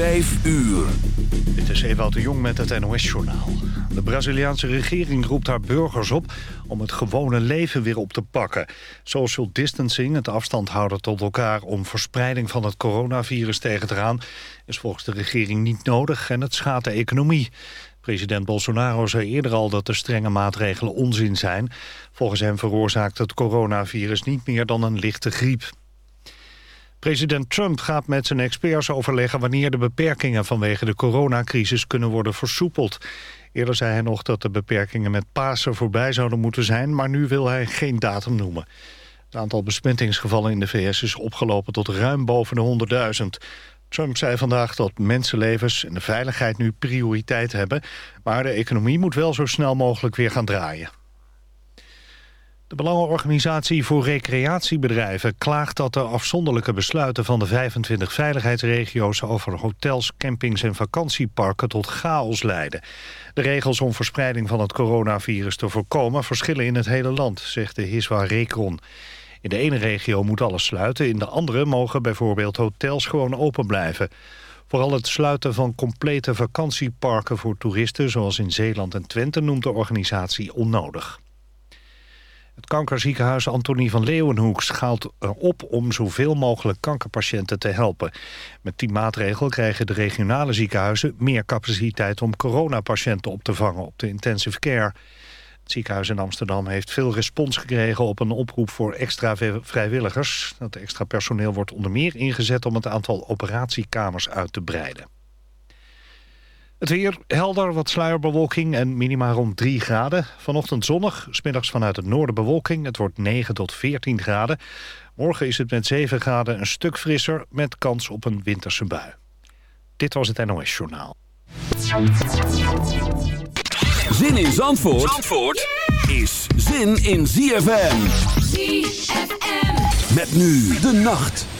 Vijf uur. Dit is Ewout de Jong met het NOS-journaal. De Braziliaanse regering roept haar burgers op om het gewone leven weer op te pakken. Social distancing, het afstand houden tot elkaar om verspreiding van het coronavirus tegen te gaan, is volgens de regering niet nodig en het schaadt de economie. President Bolsonaro zei eerder al dat de strenge maatregelen onzin zijn. Volgens hem veroorzaakt het coronavirus niet meer dan een lichte griep. President Trump gaat met zijn experts overleggen wanneer de beperkingen vanwege de coronacrisis kunnen worden versoepeld. Eerder zei hij nog dat de beperkingen met Pasen voorbij zouden moeten zijn, maar nu wil hij geen datum noemen. Het aantal besmettingsgevallen in de VS is opgelopen tot ruim boven de 100.000. Trump zei vandaag dat mensenlevens en de veiligheid nu prioriteit hebben, maar de economie moet wel zo snel mogelijk weer gaan draaien. De Belangenorganisatie voor Recreatiebedrijven klaagt dat de afzonderlijke besluiten van de 25 veiligheidsregio's over hotels, campings en vakantieparken tot chaos leiden. De regels om verspreiding van het coronavirus te voorkomen verschillen in het hele land, zegt de Hiswa Recron. In de ene regio moet alles sluiten, in de andere mogen bijvoorbeeld hotels gewoon open blijven. Vooral het sluiten van complete vakantieparken voor toeristen, zoals in Zeeland en Twente, noemt de organisatie onnodig. Het kankerziekenhuis Antonie van Leeuwenhoek schaalt op om zoveel mogelijk kankerpatiënten te helpen. Met die maatregel krijgen de regionale ziekenhuizen meer capaciteit om coronapatiënten op te vangen op de intensive care. Het ziekenhuis in Amsterdam heeft veel respons gekregen op een oproep voor extra vrijwilligers. Dat extra personeel wordt onder meer ingezet om het aantal operatiekamers uit te breiden. Het weer helder, wat sluierbewolking en minima rond 3 graden. Vanochtend zonnig, smiddags vanuit het noorden bewolking. Het wordt 9 tot 14 graden. Morgen is het met 7 graden een stuk frisser... met kans op een winterse bui. Dit was het NOS Journaal. Zin in Zandvoort, Zandvoort is zin in ZFM. ZFM. Met nu de nacht.